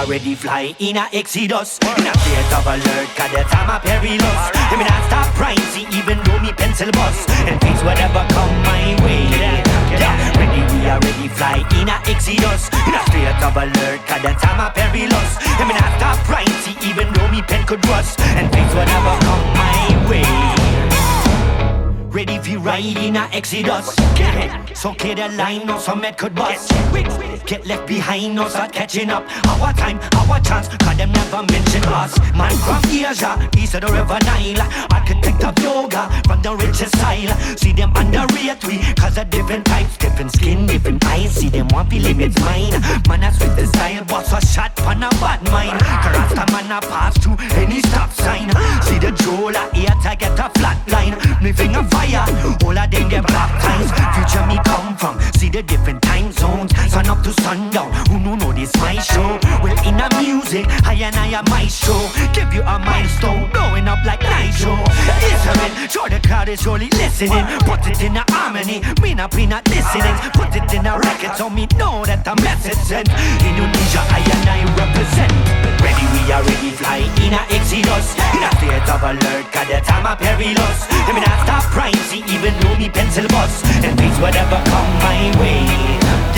already fly in a Exodus. In a state of alert, cause the time a perilous. Let me not stop crying, see, even though me pencil bust. And face whatever come my way. Yeah, ready, we are ready, fly in a Exodus. In a state of alert, cause the time a perilous. Let me not stop crying, see, even though me pen could rust. And face whatever come my way. Ready for ride in a Exodus. So clear the line, no some med could bust. Get left behind, no start catching up. Our time, our chance, cause them never mention us. Man from Asia, east of the river Nile. Architect of yoga, from the richest style. See them want be limits mine. Man, with the style, boss a shot, pan a bad mind. Rasta man a pass through any stop sign. See the Jola here to get a flat line. Me finger fire, all of them them black times. Future me come from, the different time zones. Sun up to sundown, who no know this my show? Well in a music, I and I am my show. Give you a milestone, blowing up like nitro. Listen, sure the crowd is surely listening. Put it in a harmony, me not be not listening. Put it in a record so me know that the message sent. Indonesia, I and I represent. Ready, we are ready, fly in a Exodus. In a state of alert, cause the time a perilous. Let me not stop crying, see even though me pencil bust. And face whatever come my way.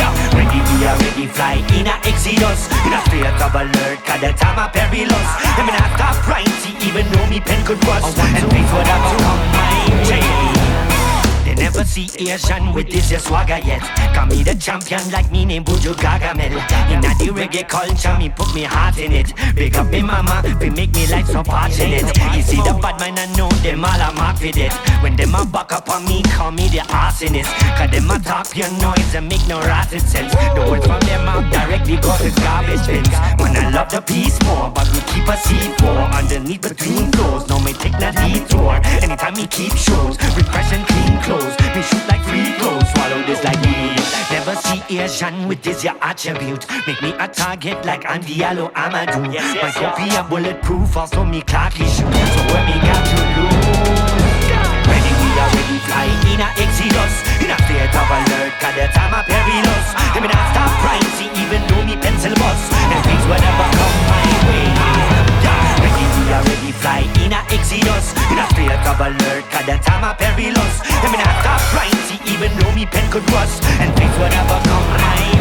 Yeah, ready, we are ready, fly in a Exodus. In a state of alert, cause the time a perilous. Let me not stop crying, see even though me pen could rust. And face whatever come my way. Never see Asian with this swagger yet. Call me the champion like me name Buju Gargamel. Inna the reggae culture, me put me heart in it. Big up me mama, we make me like so fortunate. You see the bad man, I know them all mark with it. When them a back up on me, call me the arsonist. Cause them a talk your noise and make no rotten sense. The words from them out directly go to garbage bins. Man, I love the peace more, but we keep a C4 underneath between floors. No, me take that detour. Anytime me keep shows, refresh and clean clothes. Me shoot like free throws, swallow this like me. Never see Asian with this your attribute. Make me a target like Andy Allo Amadou. My copy a bulletproof, also me khaki shoes. So where me got to lose? Pen could rust. And things whatever come my way.